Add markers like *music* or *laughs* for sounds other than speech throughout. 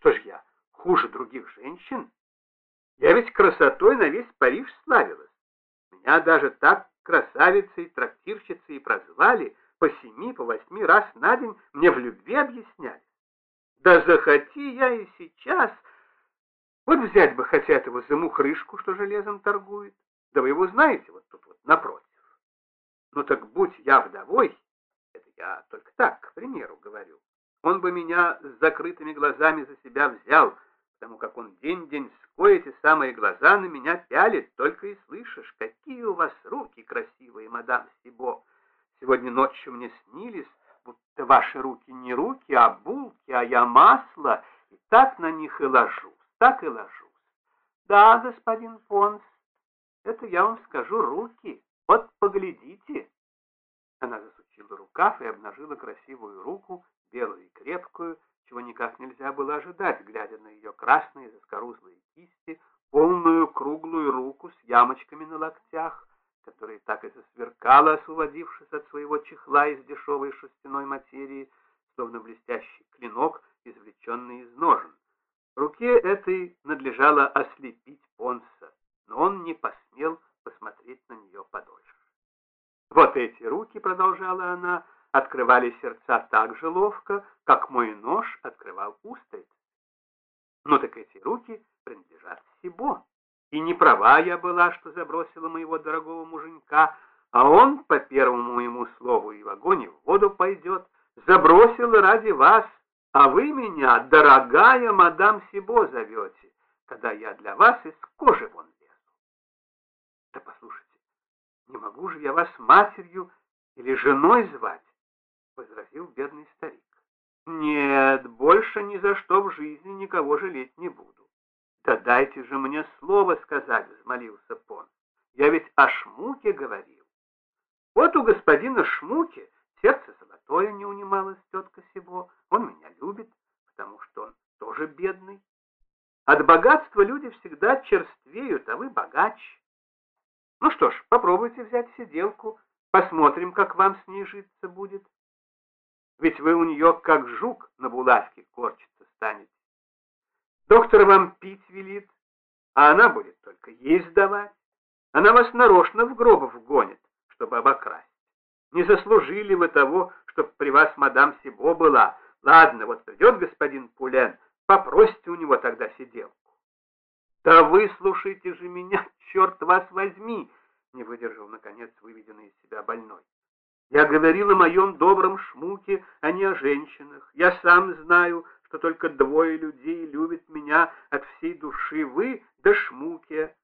Что ж я, хуже других женщин? Я ведь красотой на весь Париж славилась. Меня даже так красавицей, трактирщицей прозвали, по семи, по восьми раз на день мне в любви объясняли. Да захоти я и сейчас. Вот взять бы хотя этого замухрышку, что железом торгует. Да вы его знаете, вот тут вот напротив. Ну так будь я вдовой, это я только так, к примеру, говорю, он бы меня с закрытыми глазами за себя взял, потому как он день-день сквозь эти самые глаза на меня пялит, только и слышишь, какие у вас руки красивые, мадам Сибо. Сегодня ночью мне снились, будто ваши руки не руки, а булки, а я масло, и так на них и ложусь, так и ложусь. Да, господин Понс, это я вам скажу руки, вот поглядите. Она засучила рукав и обнажила красивую руку, крепкую, никак нельзя было ожидать, глядя на ее красные заскорузлые кисти, полную круглую руку с ямочками на локтях, которая так и засверкала, освободившись от своего чехла из дешевой шерстяной материи, словно блестящий клинок, извлеченный из ножен. Руке этой надлежало ослепить Понса, но он не посмел посмотреть на нее подольше. Вот эти руки, продолжала она, открывали сердца так же ловко, как мой нож открывал устриц. Ну так эти руки принадлежат Сибо. И не права я была, что забросила моего дорогого муженька, а он, по первому моему слову, и в огонь, и в воду пойдет, забросил ради вас, а вы меня, дорогая мадам Сибо, зовете, когда я для вас из кожи вон лезу. Да послушайте, не могу же я вас матерью или женой звать, возразил бедный старик. Нет, больше ни за что в жизни никого жалеть не буду. «Да дайте же мне слово сказать», — взмолился Пон. «Я ведь о Шмуке говорил». Вот у господина Шмуки сердце золотое не унималось тетка Сибо. Он меня любит, потому что он тоже бедный. От богатства люди всегда черствеют, а вы богач. Ну что ж, попробуйте взять сиделку, посмотрим, как вам с ней житься будет. Ведь вы у нее как жук на булавке корчиться станете. Доктор вам пить велит, а она будет только есть давать. Она вас нарочно в гробов гонит, чтобы обокрасть. Не заслужили вы того, чтобы при вас мадам Сибо была. Ладно, вот придет господин Пулен, попросите у него тогда сиделку. Да выслушайте же меня, *laughs* черт вас возьми, не выдержал, наконец, выведенный из себя больной. Я говорил о моем добром шмуке, а не о женщинах. Я сам знаю, что только двое людей любят меня от всей души, вы да Шмуке.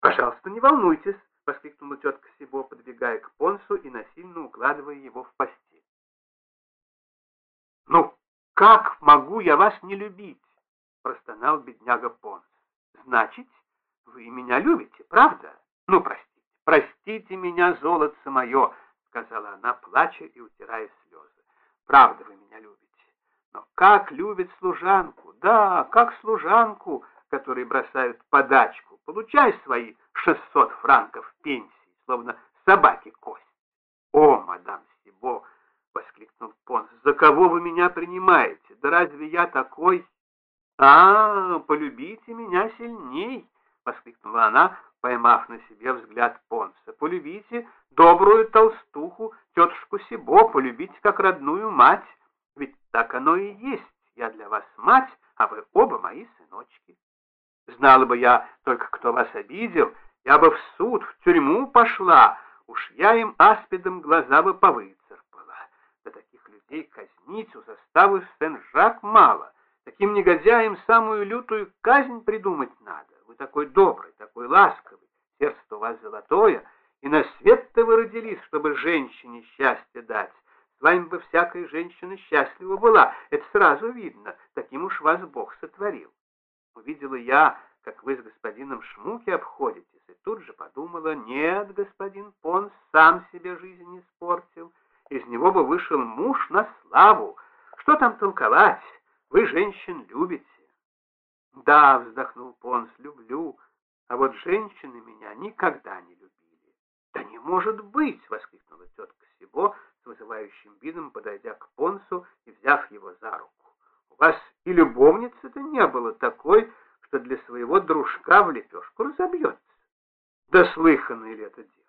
Пожалуйста, не волнуйтесь, воскликнула тетка Сибо, подбегая к Понсу и насильно укладывая его в постель. Ну, как могу я вас не любить? простонал бедняга Понс. Значит, вы меня любите, правда? Ну, простите, простите меня, золотце мое, сказала она, плача и утирая слезы. Правда, вы меня любите. Но как любит служанку, да, как служанку, которые бросают подачку. Получай свои шестьсот франков пенсии, словно собаки кость. О, мадам Сибо, воскликнул Понс, за кого вы меня принимаете? Да разве я такой? А, полюбите меня сильней, воскликнула она, поймав на себе взгляд Понса. Полюбите добрую толстуху, тетушку Сибо, полюбите как родную мать. Ведь так оно и есть. Я для вас мать, а вы оба мои сыночки. Знала бы я только, кто вас обидел, я бы в суд, в тюрьму пошла. Уж я им аспидом глаза бы повыцарпала. Да таких людей казнить у заставы Сен-Жак мало. Таким негодяям самую лютую казнь придумать надо. Вы такой добрый, такой ласковый, сердце у вас золотое, и на свет-то вы родились, чтобы женщине счастье дать. С вами бы всякая женщина счастлива была, это сразу видно, таким уж вас Бог сотворил. Увидела я, как вы с господином Шмуки обходитесь, и тут же подумала, нет, господин Понс сам себе жизнь испортил, из него бы вышел муж на славу. Что там толковать? Вы женщин любите. Да, вздохнул Понс, люблю, а вот женщины меня никогда не любили. Да не может быть, воскликнула тетка Сибо, с вызывающим видом подойдя к Понсу и взяв его за руку. У вас и любовницы-то не было такой, что для своего дружка в лепешку разобьется. Да слыханное ли это дело?